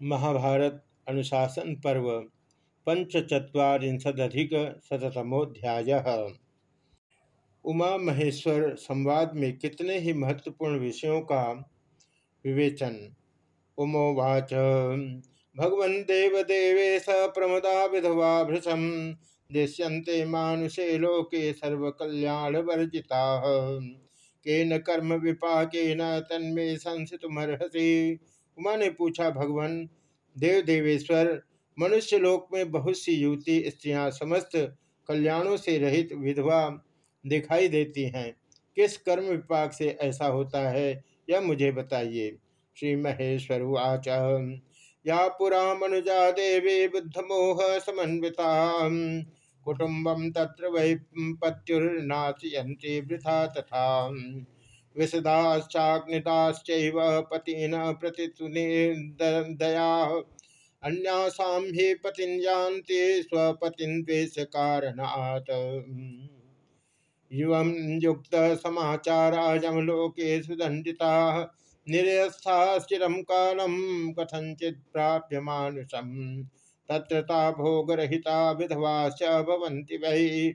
महाभारत अनुशासन पर्व पंचचत्वारिंशदधिक शतमोध्याय उमा महेश्वर संवाद में कितने ही महत्वपूर्ण विषयों का विवेचन। उमोवाच भगवन् देवदेवे प्रमदा विधवा भृशम दृश्यन्ते मानुषे लोके सर्वकल्याण वर्जिता केन कर्म विपाकेन तन्मे संसितुमर्हसि उमा ने पूछा, भगवान देव देवेश्वर मनुष्य लोक में बहुत सी युवती स्त्रियाँ समस्त कल्याणों से रहित विधवा दिखाई देती हैं। किस कर्म विपाक से ऐसा होता है, यह मुझे बताइए। श्री महेश्वर उच या पुरा मनुजा देवी बुद्ध मोह समन्विता कुटुम्बम तत्र वै पत्युर्नाशयन्ति वृथा तथा। विशदाश्चाग्निदाश्च पतिन प्रतिदया अन्यासां हि पतिं जानते स्वपतिं द्वेषकारणात्। युवं युक्तसमाचारा यमलोके सुदण्डिताः। निरस्थाश्चिरं कालं कथञ्चित् प्राप्य मानुषम् तत्र ता भोगरहिता विधवाश्च भवन्ति वै।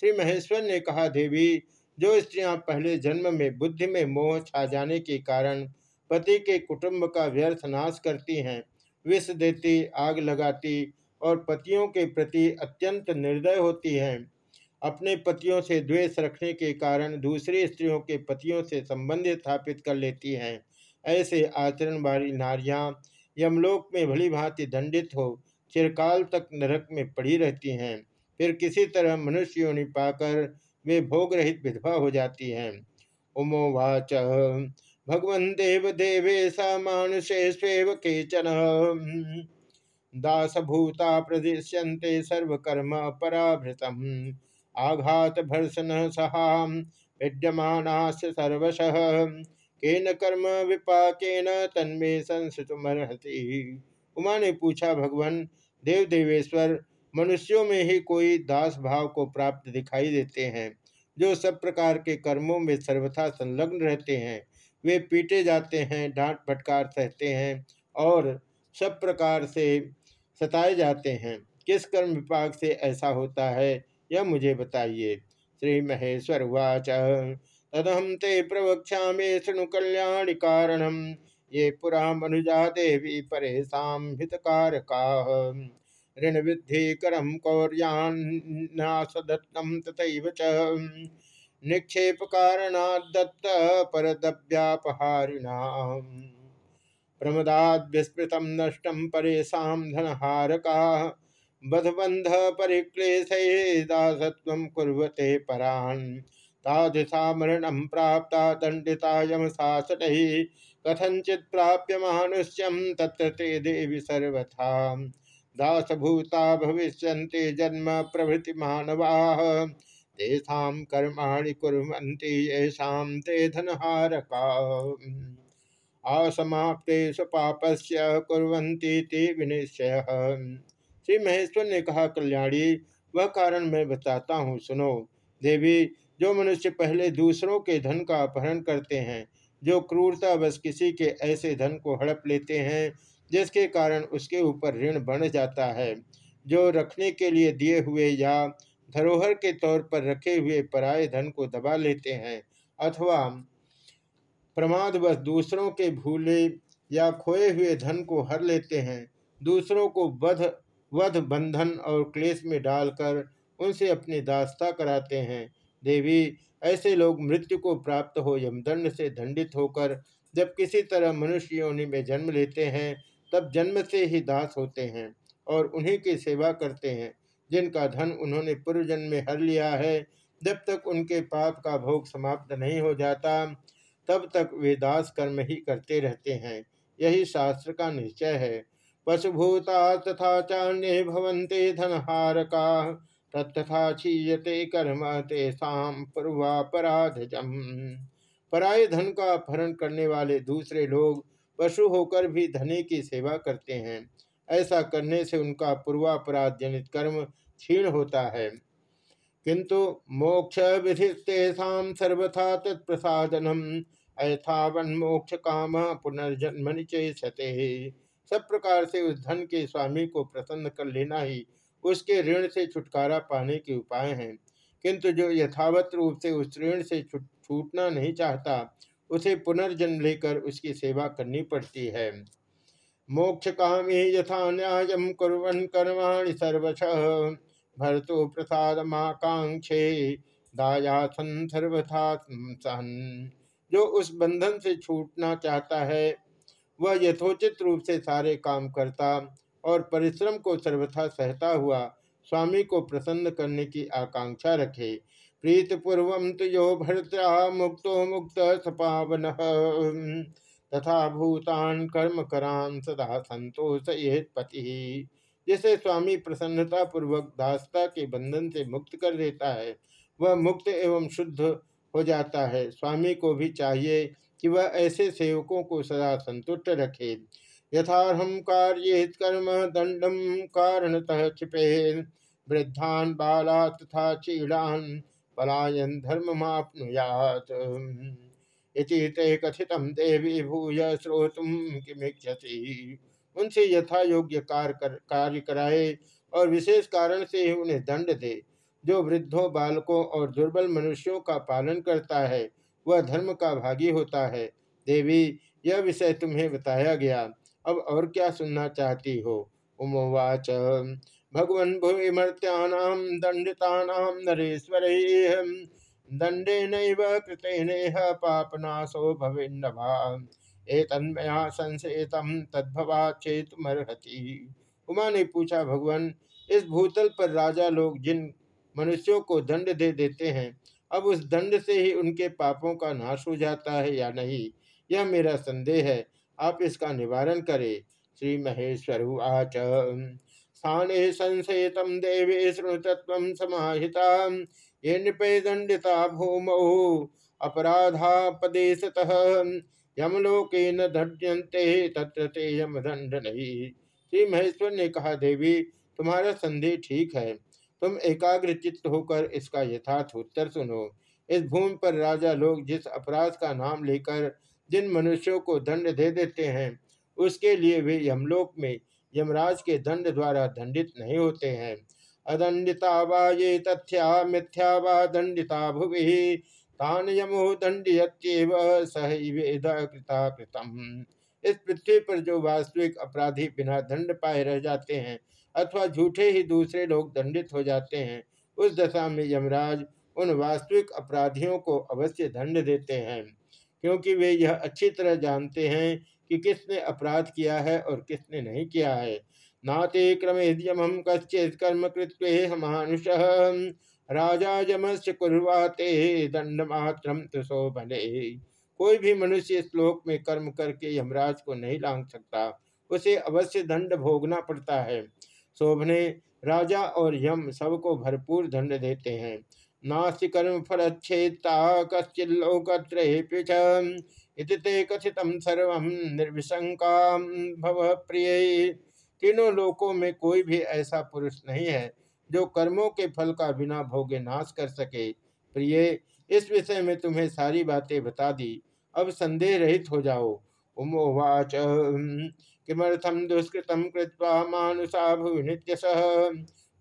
श्री महेश्वर ने कहा, देवी जो स्त्रियाँ पहले जन्म में बुद्धि में मोह छा जाने के कारण पति के कुटुंब का व्यर्थ नाश करती हैं, विष देती, आग लगाती और पतियों के प्रति अत्यंत निर्दय होती हैं। अपने पतियों से द्वेष रखने के कारण दूसरी स्त्रियों के पतियों से संबंध स्थापित कर लेती हैं। ऐसे आचरण वाली नारियाँ यमलोक में भली भांति दंडित हो चिरकाल तक नरक में पड़ी रहती हैं। फिर किसी तरह मनुष्य योनि पाकर वे भोग रहित विधवा हो जाती हैं। उमोवाच भगवन देव देवेशा मानुषे स्वेव केचन दासभूता प्रदृश्यन्ते सर्वकर्म पराभृतम। आघात भर्सन सहा विद्यमानाश सर्वश। केन कर्म विपाकेन तन्मे संस्मर्हति उमा ने पूछा, भगवान देव देवेश्वर मनुष्यों में ही कोई दास भाव को प्राप्त दिखाई देते हैं। जो सब प्रकार के कर्मों में सर्वथा संलग्न रहते हैं, वे पीटे जाते हैं, डांट फटकार सहते हैं और सब प्रकार से सताए जाते हैं। किस कर्म विपाक से ऐसा होता है, यह मुझे बताइए। श्री महेश्वर वाच तदहम ते प्रवक्षा शृणु कल्याण कारणम ये पुरा मनुजा देवी परेशान हितकारका। ऋण विद्धि करम कौरियान्नासदत्तम तथैव च। निक्षेप कारणादत्त परदव्यापहारिणा प्रमदाद विस्मृतम नष्टम परेशान धनहारका। बधबंध परिक्लेशदासत्व कुर्वते परान। प्राप्ता दंडिता यम शासन कथंचित प्राप्य मानुष्यम तत्र ते देवी सर्वथा। दासभूता भविष्य जन्म प्रभृति मानवा। तेषा कर्माणि कुर्वन्ति येषां ते धनहारका। असमाप्ते स्वपापस्य कुर्वन्ति ते विनिश्चय। श्री महेश्वर ने कहा, कल्याणी, वह कारण मैं बताता हूँ, सुनो। देवी, जो मनुष्य पहले दूसरों के धन का अपहरण करते हैं, जो क्रूरता बस किसी के ऐसे धन को हड़प लेते हैं जिसके कारण उसके ऊपर ऋण बढ़ जाता है, जो रखने के लिए दिए हुए या धरोहर के तौर पर रखे हुए पराये धन को दबा लेते हैं, अथवा प्रमादवश दूसरों के भूले या खोए हुए धन को हर लेते हैं, दूसरों को बध वध बंधन और क्लेश में डालकर उनसे अपनी दास्ता कराते हैं। देवी, ऐसे लोग मृत्यु को प्राप्त हो यमदंड से दंडित होकर जब किसी तरह मनुष्य योनि में जन्म लेते हैं तब जन्म से ही दास होते हैं और उन्हीं की सेवा करते हैं, जिनका धन उन्होंने पूर्व जन्म में हर लिया है। जब तक उनके पाप का भोग समाप्त नहीं हो जाता, तब तक वे दास कर्म ही करते रहते हैं। यही शास्त्र का निश्चय है। पशुभूता तथा चान्य भवंते धनहारका तथा क्षीयते कर्म तेषाम पूर्वापराधजम। पराय धन का अपहरण करने वाले दूसरे लोग पशु होकर भी धनी की सेवा करते हैं। ऐसा करने से उनका पूर्वापराध जनित कर्म क्षीण होता है। किंतु मोक्ष विधिस्तेषा सर्वथा तत्प्रसादनम अयथावन मोक्ष काम पुनर्जन्मनि चेषते सब प्रकार से उस धन के स्वामी को प्रसन्न कर लेना ही उसके ऋण से छुटकारा पाने के उपाय हैं। किंतु जो यथावत रूप से उस ऋण से छूटना नहीं चाहता उसे पुनर्जन्म लेकर उसकी सेवा करनी पड़ती है। मोक्ष कामी यथा न्याय कुरन कर्माणि सर्वश। भरतो प्रसाद माकांक्षे दायासन सर्वथा सहन। जो उस बंधन से छूटना चाहता है, वह यथोचित रूप से सारे काम करता और परिश्रम को सर्वथा सहता हुआ स्वामी को प्रसन्न करने की आकांक्षा रखे। प्रीत पूर्व तो यो भरता मुक्तो मुक्त सपावन। तथा भूतान कर्म करान सदा संतोष ये पति जिसे स्वामी प्रसन्नता पूर्वक दासता के बंधन से मुक्त कर देता है, वह मुक्त एवं शुद्ध हो जाता है। स्वामी को भी चाहिए कि वह ऐसे सेवकों को सदा संतुष्ट रखे। यथारहम कार्य कर्म दंडम कारणतः क्षिपे वृद्धान बाला तथा चीड़ान पलायन धर्म मापनुयात इति कथित देवी भूय श्रोतुम किमिक्षसी उनसे यथा योग्य कार्य कर, कार्य कराए और विशेष कारण से ही उन्हें दंड दे। जो वृद्धों बालकों और दुर्बल मनुष्यों का पालन करता है वह धर्म का भागी होता है। देवी यह विषय तुम्हें बताया गया। अब और क्या सुनना चाहती हो? उमोवाच। भगवन भूमर्त्याम दंडिता नरेश्वर दंडे नैव कृतेनेह पापनाशो भविन्नभा एतन्मया संशयतम तद्भवा चेतुमर्हति। उमा ने पूछा, भगवान, इस भूतल पर राजा लोग जिन मनुष्यों को दंड दे देते हैं, अब उस दंड से ही उनके पापों का नाश हो जाता है या नहीं? यह मेरा संदेह है। आप इसका निवारण करें। श्री महेश्वर आच स्थाने संशयतम देवी श्रुतत्व समाहिता ये नृपे दंडिता भूमौ अपराधापदेशतः यमलोके न दंड्यंते तत्र ते यम दंड नहीं श्री महेश्वर ने कहा, देवी, तुम्हारा संदेह ठीक है। तुम एकाग्र चित्त होकर इसका यथार्थ उत्तर सुनो। इस भूमि पर राजा लोग जिस अपराध का नाम लेकर जिन मनुष्यों को दंड दे देते हैं, उसके लिए वे यमलोक में यमराज के दंड द्वारा दंडित नहीं होते हैं। अदंडिता वा तथ्या मिथ्या वा दंडिता भुवि, तान यमो दंडियत्येव सहवेद कृता कृतम इस पृथ्वी पर जो वास्तविक अपराधी बिना दंड पाए रह जाते हैं अथवा झूठे ही दूसरे लोग दंडित हो जाते हैं, उस दशा में यमराज उन वास्तविक अपराधियों को अवश्य दंड देते हैं, क्योंकि वे यह अच्छी तरह जानते हैं कि किसने अपराध किया है और किसने नहीं किया है। नाते क्रमेद्यम हम कश्चित कर्म कृत्व मानुष। राजा यमस्य कुर्वाते दंड मात्र कोई भी मनुष्य श्लोक में कर्म करके यमराज को नहीं लांग सकता। उसे अवश्य दंड भोगना पड़ता है। शोभने, राजा और यम सबको भरपूर दंड देते हैं। नास्ति कर्म फलच्छेता कश्चिल्लोकत्र ते कथित सर्व निर्विशंका भव प्रिय। तीनों लोकों में कोई भी ऐसा पुरुष नहीं है, जो कर्मों के फल का बिना भोगे नाश कर सके। प्रिय, इस विषय में तुम्हें सारी बातें बता दी। अब संदेह रहित हो जाओ। उमोवाच किमर्थम दुष्कृत कृत्वा मानुषा भुवि नित्यश।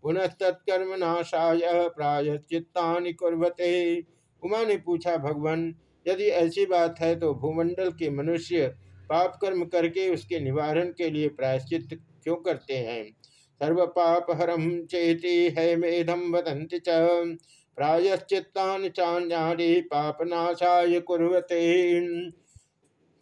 पुनस्तत्कर्म नाशाय प्रायश्चित्ता कुर्वते। उमा ने पूछा, भगवान यदि ऐसी बात है तो भूमंडल के मनुष्य पाप कर्म करके उसके निवारण के लिए प्रायश्चित क्यों करते हैं? सर्व पाप हरम चेती है मेधम वदंति च। प्रायश्चित्ता चान्यानि पापनाशाय कुर्वते।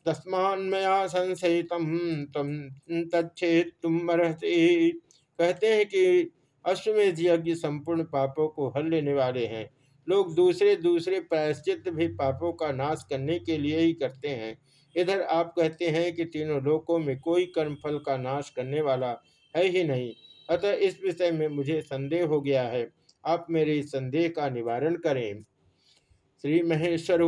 तस्मान्मया संशयित तम तच्छेद तुम कहते हैं कि अश्वमेध यज्ञ संपूर्ण पापों को हल लेने वाले हैं। लोग दूसरे दूसरे प्रायश्चित भी पापों का नाश करने के लिए ही करते हैं। इधर आप कहते हैं कि तीनों लोकों में कोई कर्म फल का नाश करने वाला है ही नहीं। अतः इस विषय में मुझे संदेह हो गया है। आप मेरे संदेह का निवारण करें। श्री महेश्वर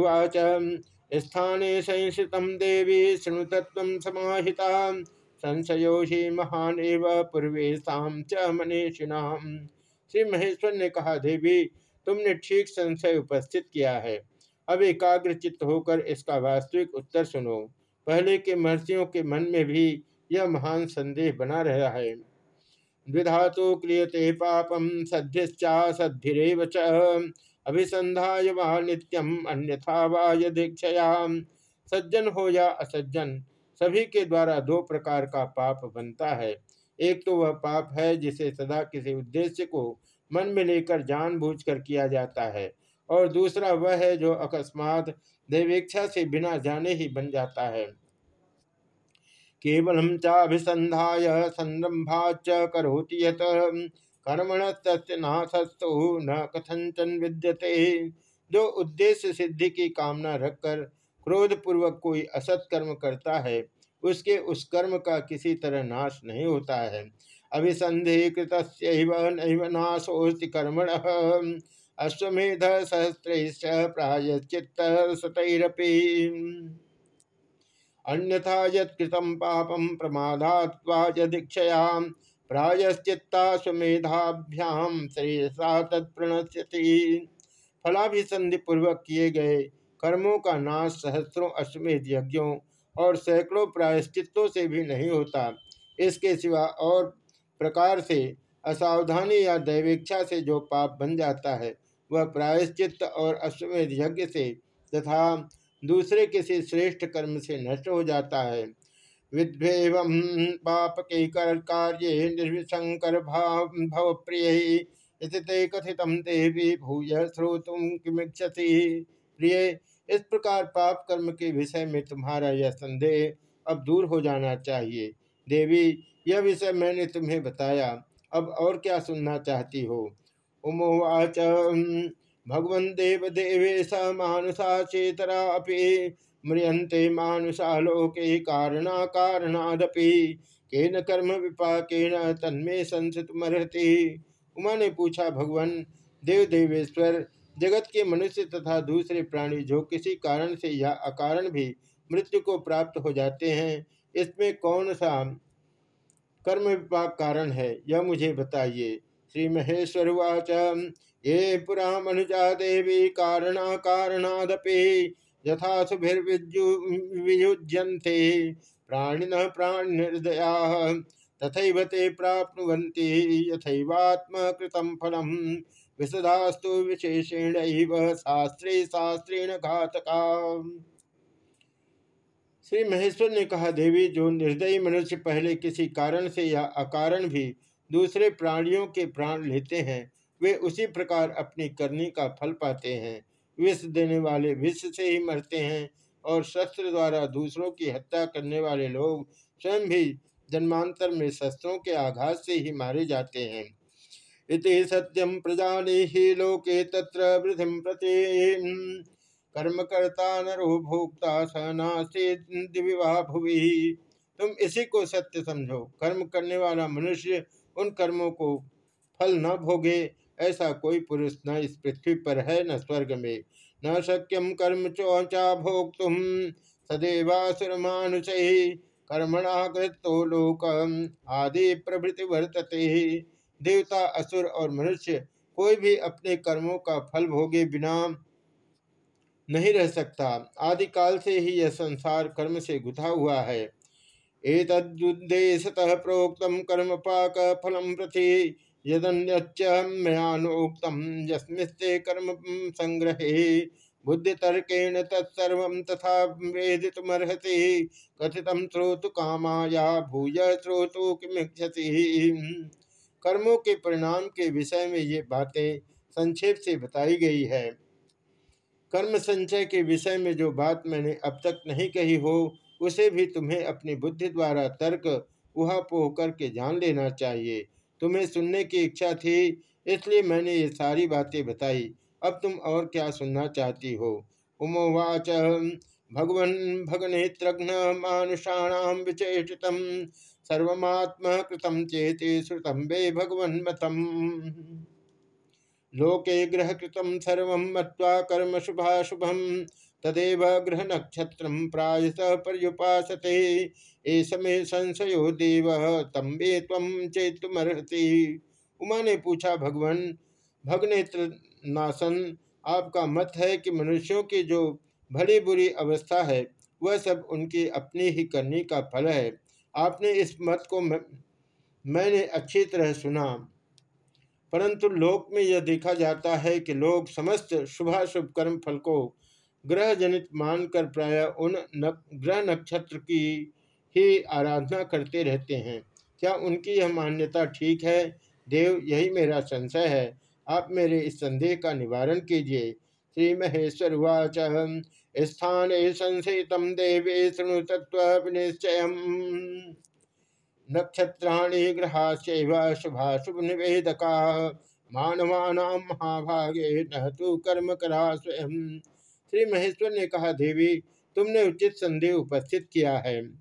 स्थाने संसित देवी शृणुतत्व समाहिता संशयो ही महान एवं पूर्वेशम च मनीषिणाम। श्री महेश्वर ने कहा, देवी तुमने ठीक संशय उपस्थित किया है। अब एकाग्र चित्त होकर इसका वास्तविक उत्तर सुनो। पहले के महर्षियों के मन में भी यह महान संदेह बना रहा है। द्विधा तो क्रियते पापम सद्धिश्चा सद्धिरेव च। अभिसंधाय वा नित्यम अन्यथा वा सज्जन हो या असज्जन, सभी के द्वारा दो प्रकार का पाप बनता है। एक तो वह पाप है जिसे सदा किसी उद्देश्य को मन में लेकर जानबूझकर किया जाता है। और दूसरा वह है जो अकस्मात दैवेक्षा से बिना जाने ही बन जाता है। केवल चाभिसंध्याय संरंभाच करोति यत। कर्मण नाथस्तु न कथंचन विद्यते। जो उद्देश्य सिद्धि की कामना रखकर क्रोध पूर्वक कोई असत कर्म करता है, उसके उस कर्म का किसी तरह नाश नहीं होता है। अभिसंधि कृत नाशोस्ति कर्मण। अश्वेध सहस्त्र प्रायश्चित सतरपी अन्यथा यत्कृतं पापं प्रमादात्वाजदीक्षया प्रायश्चित्ताश्वमेधाभ्याम श्रेयसा तत्प्रणश्यति फलाभिसंधि पूर्वक किए गए कर्मों का नाश सहस्रों अश्वमेध यज्ञों और सैकड़ों प्रायश्चित्तों से भी नहीं होता। इसके सिवा और प्रकार से, असावधानी या दैवेक्षा से जो पाप बन जाता है, वह प्रायश्चित और अश्वमेध यज्ञ से तथा दूसरे किसी श्रेष्ठ कर्म से नष्ट हो जाता है। विद्वेव पाप के कर कार्य निर्विशंकर भाव भव प्रिय कथित देवी भूय श्रोतुम किमिक्षति प्रिय, इस प्रकार पाप कर्म के विषय में तुम्हारा यह संदेह अब दूर हो जाना चाहिए। देवी, यह विषय मैंने तुम्हें बताया। अब और क्या सुनना चाहती हो? उमोवाच भगवन देव देवे स मानुषा चेतरा अपि म्रियंते मानुषा लोके कारणा कारणादपि, केन कर्म विपाकेन तन्मे संसितमर्हति। उमा ने पूछा, भगवान, देव देवेश्वर, जगत के मनुष्य तथा दूसरे प्राणी जो किसी कारण से या अकारण भी मृत्यु को प्राप्त हो जाते हैं इसमें कौन सा कर्म विपाक कारण है, यह मुझे बताइए। श्री महेश्वर वाच ये पुरा मनुजा देवी कारणा कारणादपि यथा सुभिर्वियुज्यन्ते प्राणिन प्राणिर्दया तथैव ते प्राप्नुवन्ति यथैवात्म कृतं फलम्। विशदास्तु विशेषेण शास्त्रे शास्त्रेण घातका श्री महेश्वर ने कहा, देवी, जो निर्दयी मनुष्य पहले किसी कारण से या अकारण भी दूसरे प्राणियों के प्राण लेते हैं, वे उसी प्रकार अपनी करनी का फल पाते हैं। विष देने वाले विष से ही मरते हैं और शस्त्र द्वारा दूसरों की हत्या करने वाले लोग स्वयं भी जन्मांतर में शस्त्रों के आघात से ही मारे जाते हैं। इति सत्यम प्रजानी लोके तत्र वृद्धि प्रति कर्मकर्ता नरो भोक्ता स विवाह भुवि। तुम इसी को सत्य समझो। कर्म करने वाला मनुष्य उन कर्मों को फल न भोगे, ऐसा कोई पुरुष न इस पृथ्वी पर है न स्वर्ग में। न शक्यम कर्म चौचा भोग तुम सदैवासुर मानुष कर्मणा कृतो लोक आदि प्रभृति वर्तते। ही देवता, असुर और मनुष्य कोई भी अपने कर्मों का फल भोगे बिना नहीं रह सकता। आदिकाल से ही यह संसार कर्म से गुथा हुआ है। एतदुद्देशतः प्रोक्तम कर्म पाक फलम प्रति यदन्योक्तम यस्मिस्ते कर्म संग्रहे। बुद्धि तर्केण तत्सर्व तथा वेदितमर्हति कथित श्रोतु कामाया, भूय श्रोतु किमिक्षति कर्मों के परिणाम के विषय में ये बातें संक्षेप से बताई गई है। कर्म संचय के विषय में जो बात मैंने अब तक नहीं कही हो, उसे भी तुम्हें अपनी बुद्धि द्वारा तर्क, उहापोह करके जान लेना चाहिए। तुम्हें सुनने की इच्छा थी, इसलिए मैंने ये सारी बातें बताई। अब तुम और क्या सुनना चाहती हो? उमोवाच, भगवन, भगनेत्रघ्न मानुषाणाम विचेषितम सर्वत्म कृतम चेते श्रुतम वे भगवन्मतम। लोके ग्रह कृतम सर्व मत्वा कर्म शुभाशुभम तदेव ग्रह नक्षत्र प्रायस पर्युपासते। ए समय संशयो देव तम वे तम चेतुमर्हति उमा ने पूछा भगवान भगनेत्र नासन आपका मत है कि मनुष्यों की जो भली बुरी अवस्था है वह सब उनकी अपनी ही करनी का फल है। आपने इस मत को मैं, मैंने अच्छी तरह सुना। परंतु लोक में यह देखा जाता है कि लोग समस्त शुभाशुभ कर्म फल को ग्रह जनित मानकर प्राय उन न, ग्रह नक्षत्र की ही आराधना करते रहते हैं। क्या उनकी यह मान्यता ठीक है? देव यही मेरा संशय है। आप मेरे इस संदेह का निवारण कीजिए। श्री महेश्वर वाच स्थान संशित देवे शृणु तत्व निश्चय नक्षत्राणी ग्रहाश्चैव शुभाशुभ निवेदका मानवानां महाभागे न तो कर्म करा स्वयं। श्री महेश्वर ने कहा, देवी, तुमने उचित संदेह उपस्थित किया है।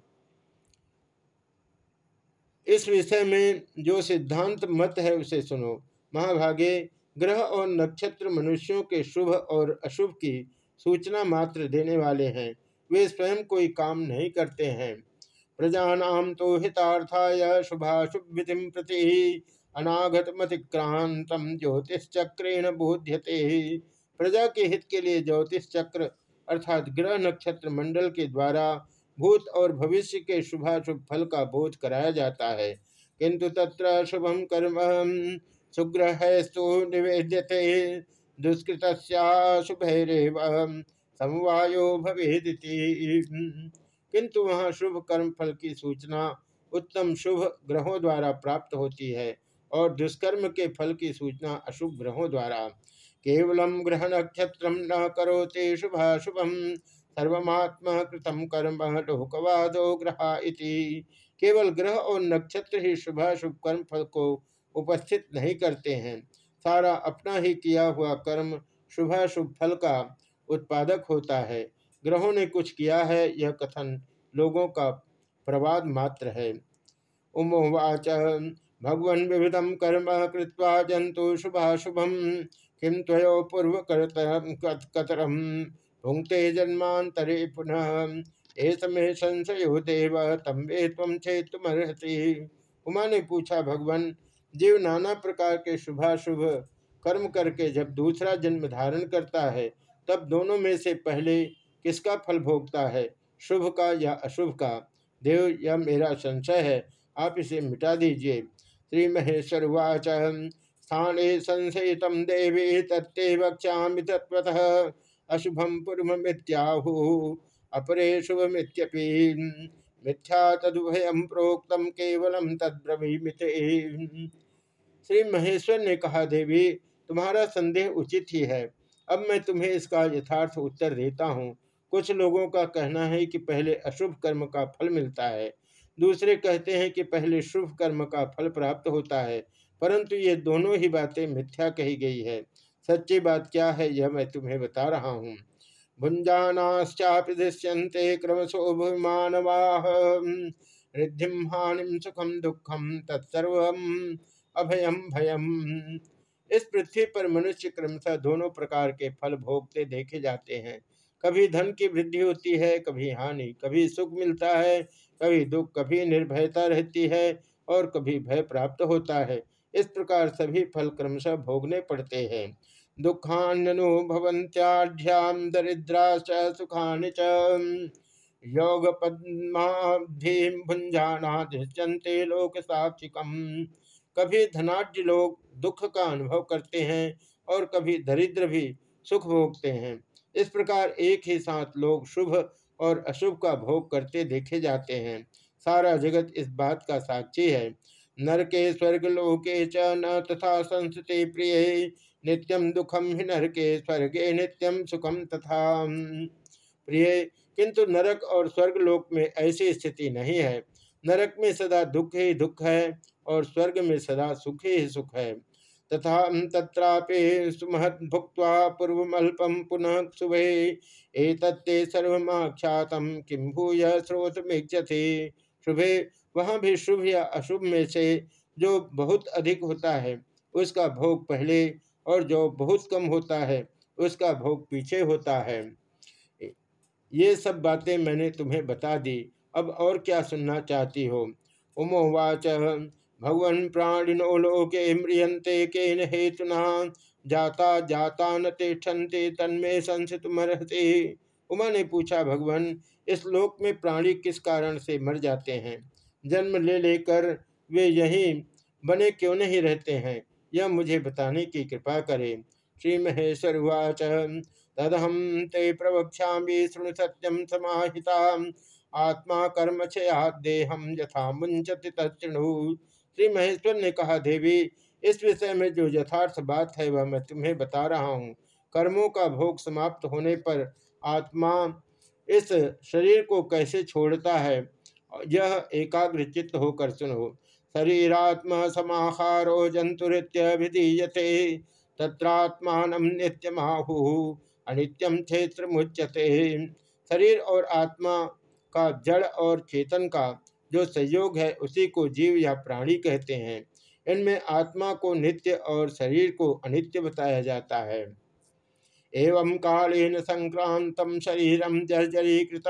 इस विषय में जो सिद्धांत मत है, उसे सुनो। महाभागे, ग्रह और नक्षत्र मनुष्यों के शुभ और अशुभ की सूचना मात्र देने वाले हैं। वे स्वयं कोई काम नहीं करते हैं। प्रजानाम तो हितार्थाय शुभाशुभ विधि प्रति अनागत मतिक्रांतम ज्योतिषचक्रेण बोध्यते। प्रजा के हित के लिए ज्योतिष चक्र अर्थात ग्रह नक्षत्र मंडल के द्वारा भूत और भविष्य के शुभाशुभ फल का बोध कराया जाता है। किंतु तत्र शुभम कर्म सुग्रह निवेद्यते। दुष्कृत शुभैरव समवायो भवेदिति। किंतु वहाँ शुभ कर्म फल की सूचना उत्तम शुभ ग्रहों द्वारा प्राप्त होती है और दुष्कर्म के फल की सूचना अशुभ ग्रहों द्वारा। केवलम ग्रह नक्षत्र न करोते शुभाशुभम सर्वमात्मा कृतम कर्म लोकवादो ग्रह इति। केवल ग्रह और नक्षत्र ही शुभाशुभ कर्म फल को उपस्थित नहीं करते हैं। सारा अपना ही किया हुआ कर्म शुभाशुभ फल का उत्पादक होता है। ग्रहों ने कुछ किया है, यह कथन लोगों का प्रवाद मात्र है। उमोवाच भगवन विविधम कर्म कृत्वा जंतु शुभाशुभम किम त्वयो पूर्व कतरम भुंगते जन्मांतरे पुनः एस में संशयो देव तम वे तम छेतुमर्हति उमा ने पूछा, भगवान, जीव नाना प्रकार के शुभाशुभ कर्म करके जब दूसरा जन्म धारण करता है, तब दोनों में से पहले किसका फल भोगता है? शुभ का या अशुभ का? देव, यह मेरा संशय है। आप इसे मिटा दीजिए। श्री महेश्वर वाच स्थाने संशयित देवी तत्ते वक्षा तत्वतः अशुभम पूर्वमित्याहु अपरे शुभमित्यपि। मिथ्या तदुभयम प्रोक्तम केवलम तद्रवीमित श्री महेश्वर ने कहा, देवी, तुम्हारा संदेह उचित ही है। अब मैं तुम्हें इसका यथार्थ उत्तर देता हूँ। कुछ लोगों का कहना है कि पहले अशुभ कर्म का फल मिलता है। दूसरे कहते हैं कि पहले शुभ कर्म का फल प्राप्त होता है, परंतु ये दोनों ही बातें मिथ्या कही गई है। सच्ची बात क्या है, यह मैं तुम्हें बता रहा हूँ। भुंजानाश्चापि दृश्यन्ते क्रमशोभिमानवाह रिद्धि हानि सुखम दुखम तत्सर्व अभयम भयम। इस पृथ्वी पर मनुष्य क्रमशः दोनों प्रकार के फल भोगते देखे जाते हैं। कभी धन की वृद्धि होती है, कभी हानि, कभी सुख मिलता है, कभी दुख, कभी निर्भयता रहती है और कभी भय प्राप्त होता है। इस प्रकार सभी फल क्रमशः भोगने पड़ते हैं। दुखान्यनुभवंत्याढ़्याम दरिद्राश्च सुखानि च। योग पद्माधीम भुंजाना लोक साक्षिकम कभी धनाढ़ लोग दुख का अनुभव करते हैं और कभी दरिद्र भी सुख भोगते हैं। इस प्रकार एक ही साथ लोग शुभ और अशुभ का भोग करते देखे जाते हैं। सारा जगत इस बात का साक्षी है। नरके स्वर्गलोके च न तथा संस्कृति प्रिय नित्यम दुखम हि नरके स्वर्गे नित्यम सुखम तथा। प्रिय, किंतु नरक और स्वर्ग लोक में ऐसी स्थिति नहीं है। नरक में सदा दुख ही दुख है और स्वर्ग में सदा सुख ही सुख है। तथा तत्रापि सुमहत भुक्त पूर्वमल्पम पुनः शुभे एतत्ते सर्वमाख्यातम किम भूय स्रोत स्रोतमीक्षति शुभे, वहाँ भी शुभ या अशुभ में से जो बहुत अधिक होता है, उसका भोग पहले, और जो बहुत कम होता है, उसका भोग पीछे होता है। ये सब बातें मैंने तुम्हें बता दी। अब और क्या सुनना चाहती हो? उमोवाच भगवन प्राणिनो लोके म्रियंते केन हेतुना, जाता जाता न तिष्ठन्ते तन्मे संसित मरहते उमा ने पूछा, भगवान, इस लोक में प्राणी किस कारण से मर जाते हैं? जन्म ले लेकर वे यहीं बने क्यों नहीं रहते हैं? यह मुझे बताने की कृपा करें। श्री महेश्वर उवाच तदहम ते प्रवक्षा शृणु सत्यम समाहिता आत्मा कर्म देहम यथा मुंचति तृणु श्री महेश्वर ने कहा, देवी, इस विषय में जो यथार्थ बात है वह मैं तुम्हें बता रहा हूँ। कर्मों का भोग समाप्त होने पर आत्मा इस शरीर को कैसे छोड़ता है, यह एकाग्र चित्त होकर सुनो। शरीरात्मा समाहारो जंतुरित्यभिधीयते तत्रात्मान नित्यमाहु अनित्यम क्षेत्र मुच्यते शरीर और आत्मा का जड़ और चेतन का जो संयोग है, उसी को जीव या प्राणी कहते हैं। इनमें आत्मा को नित्य और शरीर को अनित्य बताया जाता है। एवं कालेन संक्रांत शरीरम जर्जरीकृत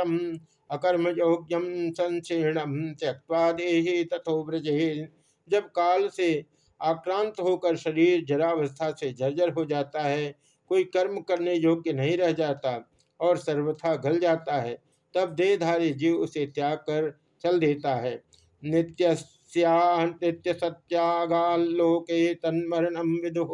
अकर्म योग्यम संशीर्णम त्यक्वा देहे तथो जब काल से आक्रांत होकर शरीर जरावस्था से जर्जर हो जाता है, कोई कर्म करने योग्य नहीं रह जाता और सर्वथा गल जाता है, तब देहधारी जीव उसे त्याग कर चल देता है। नित्य नित्य सत्यागालोके तन्मरणम विदु।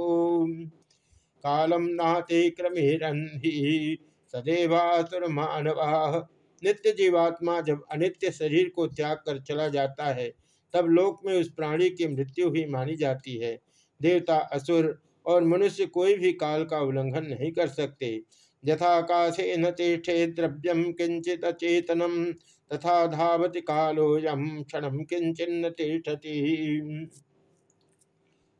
कालम नाते क्रमेरन्ही सदैवासुर मानवा नित्य जीवात्मा जब अनित्य शरीर को त्याग कर चला जाता है, तब लोक में उस प्राणी की मृत्यु ही मानी जाती है। देवता, असुर और मनुष्य कोई भी काल का उल्लंघन नहीं कर सकते। यथाकाशे न तिष्ठे द्रव्यम किंचित अचेतनम तथा धावति कालोयम क्षण किंचिन्न तिष्ठति।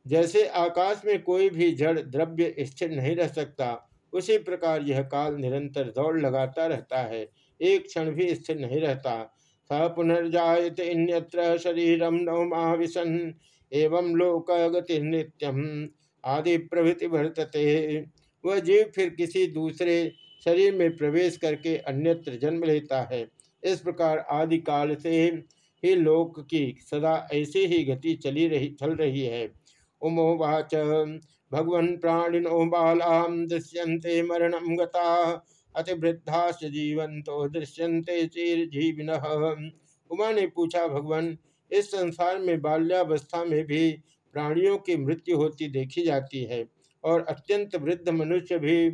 जैसे आकाश में कोई भी जड़ द्रव्य स्थिर नहीं रह सकता, उसी प्रकार यह काल निरंतर दौड़ लगाता रहता है। एक क्षण भी स्थिर नहीं रहता। स पुनर्जात इन्यत्र शरीरम नवमाविशन, एवं लोक गति नित्यम आदि प्रभृति वर्तते। वह जीव फिर किसी दूसरे शरीर में प्रवेश करके अन्यत्र जन्म लेता है। इस प्रकार आदि काल से ही लोक की सदा ऐसी ही गति चली रही, चल रही है। उमोवाच भगवन प्राणिनो बालाम दृश्यंते मरणम गता अतिवृद्धाश जीवंतो दृश्यंते चीर जीविन उमा ने पूछा, भगवान, इस संसार में बाल्यावस्था में भी प्राणियों की मृत्यु होती देखी जाती है और अत्यंत वृद्ध मनुष्य भी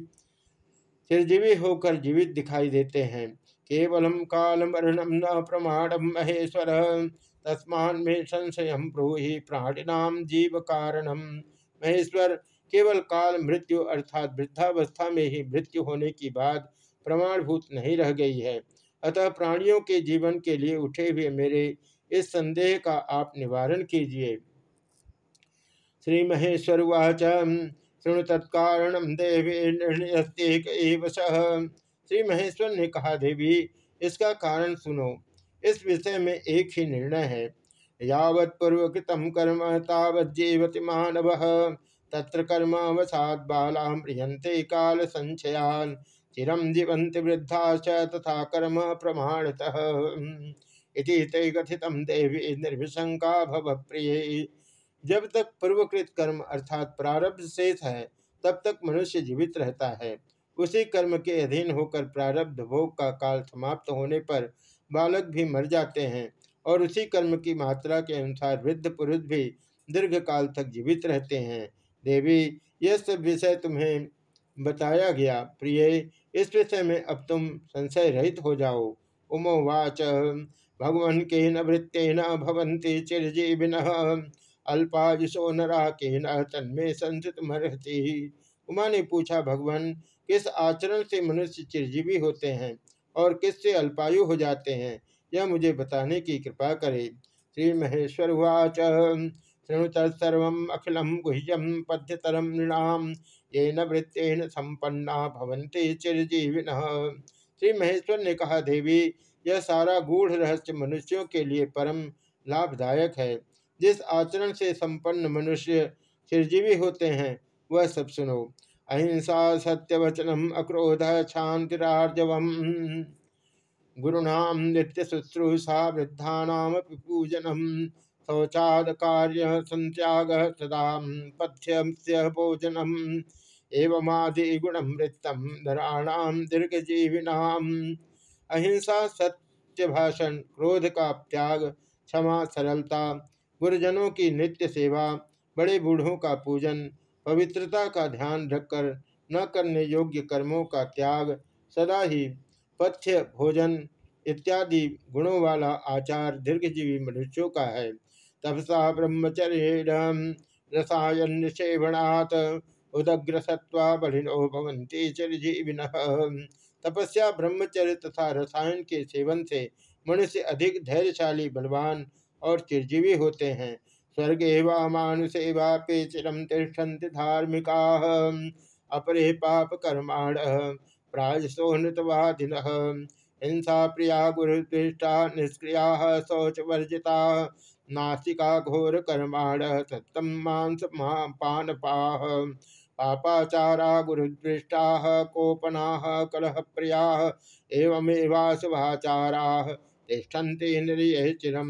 चिरजीवी होकर जीवित दिखाई देते हैं। केवलम काल मरणम न प्रमाणम महेश्वर। तस्मान में संशय ब्रूहि प्राणिनाम जीव कारणम महेश्वर, केवल काल मृत्यु अर्थात वृद्धावस्था में ही मृत्यु होने की बात प्रमाणभूत नहीं रह गई है। अतः प्राणियों के जीवन के लिए उठे हुए मेरे इस संदेह का आप निवारण कीजिए। श्री महेश्वर वाच शृणु तत्कारण देवी निर्णय श्री महेश्वर ने कहा, देवी, इसका कारण सुनो। इस विषय में एक ही निर्णय है। यावत पूर्वकृतम कर्म, तावत जीवति मानव। तत्र कर्मावसाद बाला म्रियंते काल संचयान चिरम जीवंत वृद्धा च तथा कर्म प्रमाणतः। इति ते कथित देवी निर्भिशंका भव प्रिय जब तक पूर्वकृत कर्म अर्थात प्रारब्ध शेष है, तब तक मनुष्य जीवित रहता है। उसी कर्म के अधीन होकर प्रारब्ध भोग का काल समाप्त होने पर बालक भी मर जाते हैं और उसी कर्म की मात्रा के अनुसार वृद्ध पुरुष भी दीर्घ काल तक जीवित रहते हैं। देवी, यह सब विषय तुम्हें बताया गया। प्रिय, इस विषय में अब तुम संशय रहित हो जाओ। उमोवाच भगवन के न वृत्तेन भवंती चिरजीविन, अल्पायुषो नरा के न तन्मे संसित मरती उमा ने पूछा, भगवान किस आचरण से मनुष्य चिरजीवी होते हैं और किससे अल्पायु हो जाते हैं, यह मुझे बताने की कृपा करे। श्री महेश्वर उवाच शृणुतर्व अखिलम गुह्यम पद्यतरम नृणाम ये न संपन्ना भवंते चिरजीविन। श्री महेश्वर ने कहा, देवी, यह सारा गूढ़ रहस्य मनुष्यों के लिए परम लाभदायक है। जिस आचरण से संपन्न मनुष्य चिरजीवी होते हैं, वह सब सुनो। अहिंसा सत्यवचनम अक्रोध शांतिरार्जव गुरुणाम नित्य शुश्रूषा वृद्धा पूजनम। शौचाद कार्य संत्याग सदा पथ्यम भोजनम। एवमादि गुणमृतम नराणाम दीर्घजीविनाम। अहिंसा सत्य भाषण क्रोध का त्याग, क्षमा, सरलता, गुरुजनों की नित्य सेवा, बड़े बूढ़ों का पूजन पवित्रता का ध्यान रखकर न करने योग्य कर्मों का त्याग, सदा ही पथ्य, भोजन इत्यादि गुणों वाला आचार दीर्घजीवी मनुष्यों का है। तपसा ब्रह्मचर्य रसायन सेवनात् उदग्र सत्वा बलिनो तपस्या ब्रह्मचर्य तथा रसायन के सेवन से मनुष्य अधिक धैर्यशाली, बलवान और चिरजीवी होते हैं। स्वर्गे वा मानुषे वापे चिरम तिष्ठन्ति धार्मिका, अपरे पाप कर्माण प्राजसोहृतवादिन हिंसा प्रिया गुरुदृष्टा निष्क्रिया शौच वर्जिता नासिका घोर कर्माण सत्तम मांस पानपाह पापाचारा गुरुदृष्टा कोपना, कलह प्रिया एवमेवाशुभाचारा तिष्ठन्ति निरीय चिरम।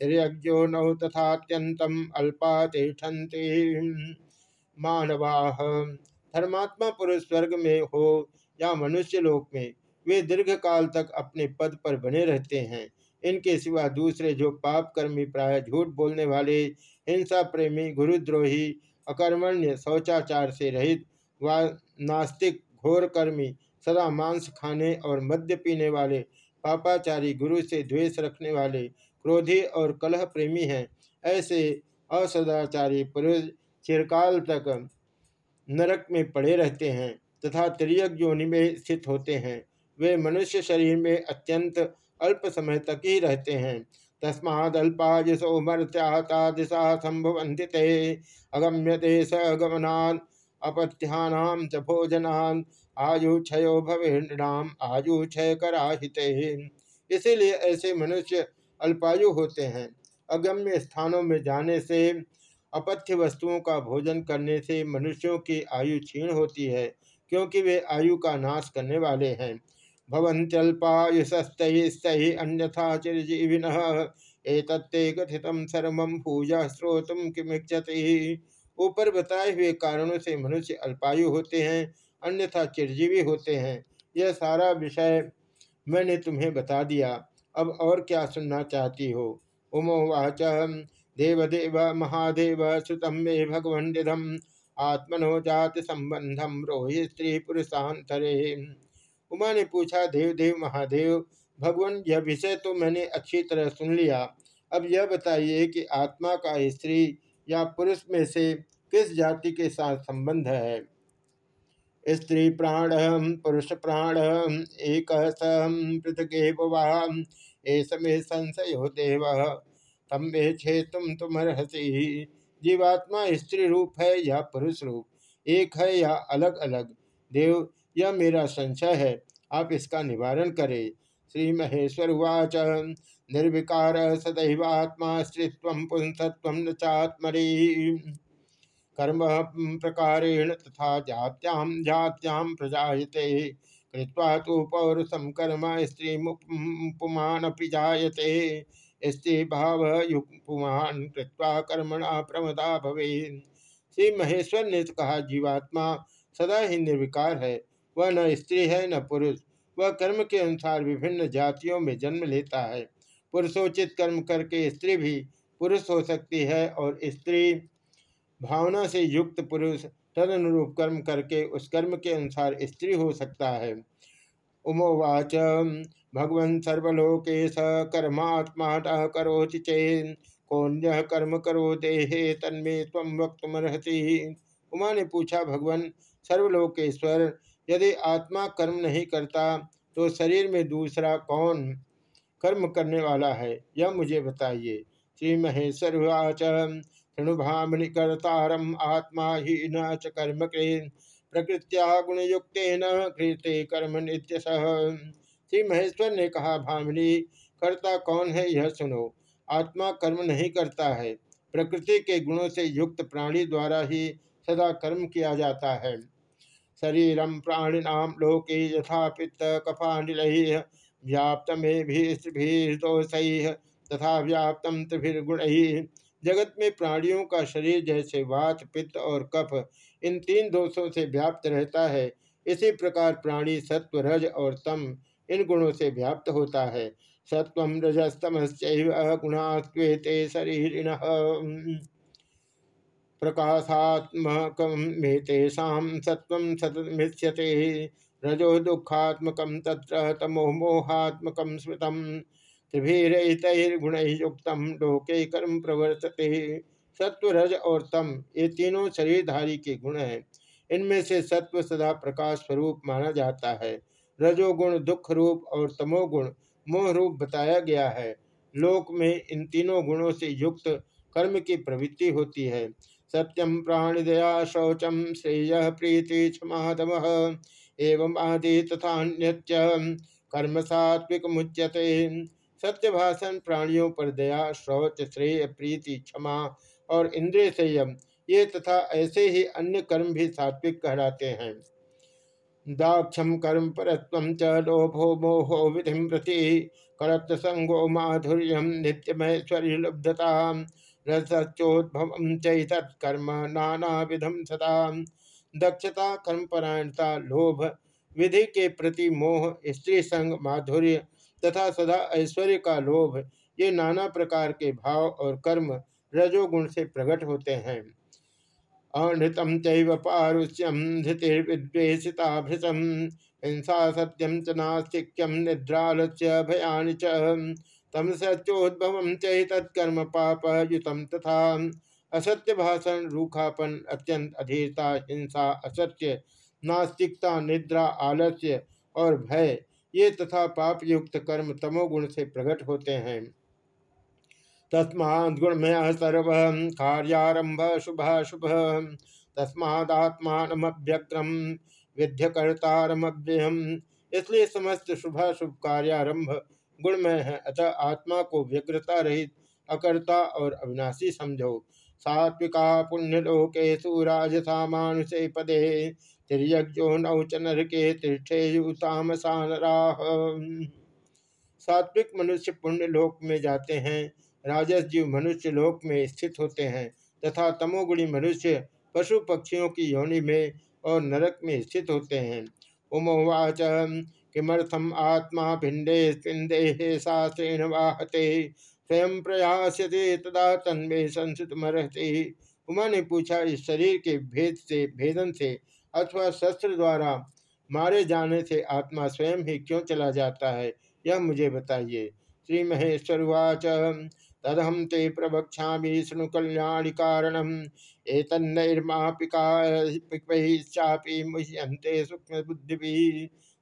तिरज्ञो नौ तथात्यंतम अल्पा तिष्ठन्ति मानवाह धर्मात्मा पुरुष स्वर्ग में हो या मनुष्य लोक में, वे दीर्घ काल तक अपने पद पर बने रहते हैं। इनके सिवा दूसरे जो पाप कर्मी प्राय झूठ बोलने वाले, हिंसा प्रेमी, गुरुद्रोही, अकर्मण्य, शौचाचार से रहित, व नास्तिक, घोर कर्मी, सदा मांस खाने और मद्य पीने वाले, पापाचारी, गुरु से द्वेष रखने वाले क्रोधी और कलह प्रेमी हैं। ऐसे असदाचारी पुरुष चिरकाल तक नरक में पड़े रहते हैं तथा त्रियक योनि में स्थित होते हैं। वे मनुष्य शरीर में अत्यंत अल्प समय तक ही रहते हैं। तस्मादल्पायसो मर्त्याता दिशा संभवंति अगम्य देश गमनान अपत्यानाम च भोजनान आयुक्षयो भवेणाम आयुक्षय कराहित। इसीलिए ऐसे मनुष्य अल्पायु होते हैं। अगम्य स्थानों में जाने से, अपथ्य वस्तुओं का भोजन करने से मनुष्यों की आयु क्षीण होती है, क्योंकि वे आयु का नाश करने वाले हैं। भवंत्यल्पायुषस्तः अन्यथा चिरजीविन, एतत्ते कथित सर्व पूजा स्रोतम किमिक्षति ऊपर बताए हुए कारणों से मनुष्य अल्पायु होते हैं, अन्यथा चिरजीवी होते हैं। यह सारा विषय मैंने तुम्हें बता दिया। अब और क्या सुनना चाहती हो? उमोवाच देवदेव महादेव सुतम मे भगवंडिधम आत्मनो जात संबंधम रोहि स्त्री पुरुषांतरे उमा ने पूछा देव देव महादेव, भगवान यह विषय तो मैंने अच्छी तरह सुन लिया। अब यह बताइए कि आत्मा का स्त्री या पुरुष में से किस जाति के साथ संबंध है? स्त्री प्राण, पुरुष प्राण, एक पृथक में संशय देव। तम छे तुम तुम हसी जीवात्मा स्त्री रूप है, या पुरुष रूप? एक है या अलग अलग? देव, यह मेरा संशय है। आप इसका निवारण करें। श्री महेश्वर उवाच। निर्विकार सदैवात्मा स्त्रीत्व पुंसत्व न चात्मरी। कर्म प्रकारेण तथा जात्याम जात्याम प्रजाते कृत्वा तो पौरुषम कर्म स्त्री पुमान जायते स्त्री भाव युक्पुमान कृत्वा कर्मणा प्रमदा भवे श्री महेश्वर ने कहा, जीवात्मा सदा ही निर्विकार है। वह न स्त्री है, न पुरुष। वह कर्म के अनुसार विभिन्न जातियों में जन्म लेता है। पुरुषोचित कर्म करके स्त्री भी पुरुष हो सकती है और स्त्री भावना से युक्त पुरुष तदनुरूप कर्म करके उस कर्म के अनुसार स्त्री हो सकता है। उमोवाच, भगवन् सर्वलोके स कर्मात्मा करोति चेन कौन्य कर्म करो देहे तन्मे तम वक्तमर्हति। उमा ने पूछा, भगवान सर्वलोकेश्वर, यदि आत्मा कर्म नहीं करता तो शरीर में दूसरा कौन कर्म करने वाला है? यह मुझे बताइए। श्री महेश्वर शृणुभामि कर्तारम आत्मा ही न च कर्म प्रकृत्या गुणयुक्त न कृत्य कर्म नित्य सह श्री महेश्वर ने कहा, भामिनी, कर्ता कौन है यह सुनो। आत्मा कर्म नहीं करता है। प्रकृति के गुणों से युक्त प्राणी द्वारा ही सदा कर्म किया जाता है। शरीरम प्राणिनाम लोके यथा पित्त कफानिल व्याप्त में तथा व्याप्त त्रिभिर्गुण। जगत में प्राणियों का शरीर जैसे वात, पित्त और कफ, इन तीन दोषों से व्याप्त रहता है। इसी प्रकार प्राणी सत्व, रज और तम, इन गुणों से व्याप्त होता है। सत्व रजस्तमश्चैव गुणास्ते शरीरिण। प्रकाशात्मकमेतेषा सत्व सतमिष्यते रजो दुखात्मक तत्र तमो मोहात्मक स्मृत त्रिभीरहितुक्त लोके कर्म प्रवर्तते। सत्व रज और तम, ये तीनों शरीरधारी के गुण हैं। इनमें से सत्व सदा प्रकाश स्वरूप माना जाता है। रजोगुण दुख रूप और तमोगुण मोह रूप बताया गया है। लोक में इन तीनों गुणों से युक्त कर्म की प्रवृत्ति होती है। सत्यम प्राणिदया शौचम श्रेय प्रीति क्षमादम एवं आदि तथा अन्य कर्म सात्विक मुच्यते सत्य भाषण प्राणियों पर दया, शौच, श्रेय, प्रीति, क्षमा और इंद्रिय संयम, ये तथा ऐसे ही अन्य कर्म भी सात्विक कहलाते हैं। दाक्षम कर्म परत्व च लोभो मोहो विधि प्रति करत संगो माधुर्य नित्यमैश्वर्य लब्धता रसोद्भव चैतत्कर्म नाना विधम सदा। दक्षता कर्मपरायणता लोभ, विधि के प्रति मोह, स्त्री संग माधुर्य तथा सदा ऐश्वर्य का लोभ, ये नाना प्रकार के भाव और कर्म रजोगुण से प्रकट होते हैं। अनृतम चैव पारुष्यम धृतिर्विद्वेषिता भृतम हिंसा सत्यम च नास्तिक्यम निद्रालस्य भयानि च। तम सच्चोद्भव चैतत्कर्म पाप युतम तथा। असत्य भाषण, रूखापन, अत्यंत अधीरता, हिंसा, असत्य, नास्तिकता, निद्रा, आलस्य और भय ये तथा पाप युक्त कर्म तमोगुण से प्रकट होते हैं। तस्मा गुणमय सर्व कार्यारंभ शुभ शुभ तस्मात्मानमभ्यक्रम विध्यकर्तारमभ्यम इसलिए समस्त शुभ शुभ कार्यारंभ गुणमय है। अतः आत्मा को व्यग्रता रहित अकर्ता और अविनाशी समझो। सात्विका पुण्यलोकेशु राजसा मानुषे पदे तिरयज्ञो नौच नरके तिष्ठेयुतामसानराह सात्विक मनुष्य पुण्य लोक में जाते हैं, राजस जीव मनुष्य लोक में स्थित होते हैं, तथा तमोगुणी मनुष्य पशु पक्षियों की योनि में और नरक में स्थित होते हैं। उमोवाच किमर्थम आत्मा भिंडे स्पिंदे शास्त्रेण वाहते, स्वयं प्रयासते तदा तन्मे संस्कृत मरहते उमा ने पूछा, इस शरीर के भेद से, भेदन से अथवा शस्त्र द्वारा मारे जाने से आत्मा स्वयं ही क्यों चला जाता है, यह मुझे बताइए। श्री महेश्वर महेश्वरवाच तदहम ते प्रवक्षा शृणु कल्याण कारणम। एतन्नर्मापिकापी मुह्यंते सूक्ष्म बुद्धि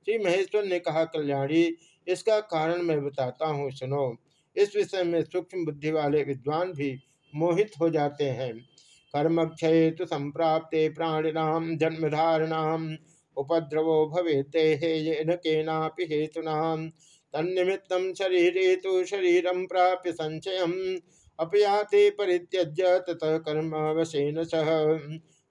श्री महेश्वर ने कहा, कल्याणी, इसका कारण मैं बताता हूँ, सुनो। इस विषय में सूक्ष्म बुद्धि वाले विद्वान भी मोहित हो जाते हैं। कर्मक्षय तो संप्राप्ते प्राणिनाम जन्मधारणाम। उपद्रवो भवेते हेन केनापि हेतुना तन्निमित्त शरीर तो शरीर प्राप्य संचय अपयाते परित्यज्य ततः कर्म वशेन सह।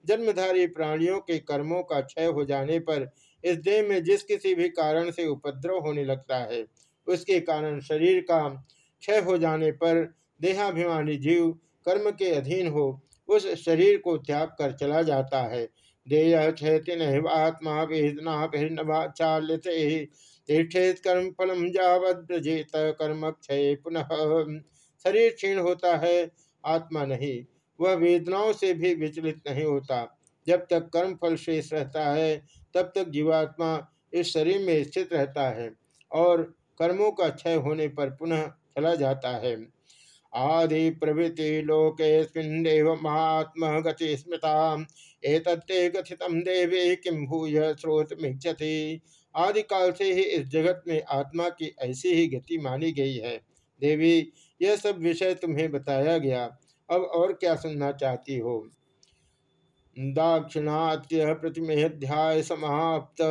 जन्मधारी प्राणियों के कर्मों का क्षय हो जाने पर इस देह में जिस किसी भी कारण से उपद्रव होने लगता है, उसके कारण शरीर का क्षय हो जाने पर देहाभिमानी जीव कर्म के अधीन हो उस शरीर को त्याग कर चला जाता है। देय क्षयति आत्मा वेदना चाल्यते। तीर्थेत कर्म फलम जावत कर्म क्षय पुनः। शरीर क्षीण होता है, आत्मा नहीं। वह वेदनाओं से भी विचलित नहीं होता। जब तक कर्म फल शेष रहता है, तब तक जीवात्मा इस शरीर में स्थित रहता है और कर्मों का क्षय होने पर पुनः चला जाता है। आदि प्रभृति लोकेस्मिन्देव महात्म गति स्मृता एतत्ते कथित देवे किम भूय स्रोत मिक्षति आदिकाल से ही इस जगत में आत्मा की ऐसी ही गति मानी गई है। देवी, यह सब विषय तुम्हें बताया गया। अब और क्या सुनना चाहती हो? दाक्षिणात्य प्रतिमेध्याय समाप्त।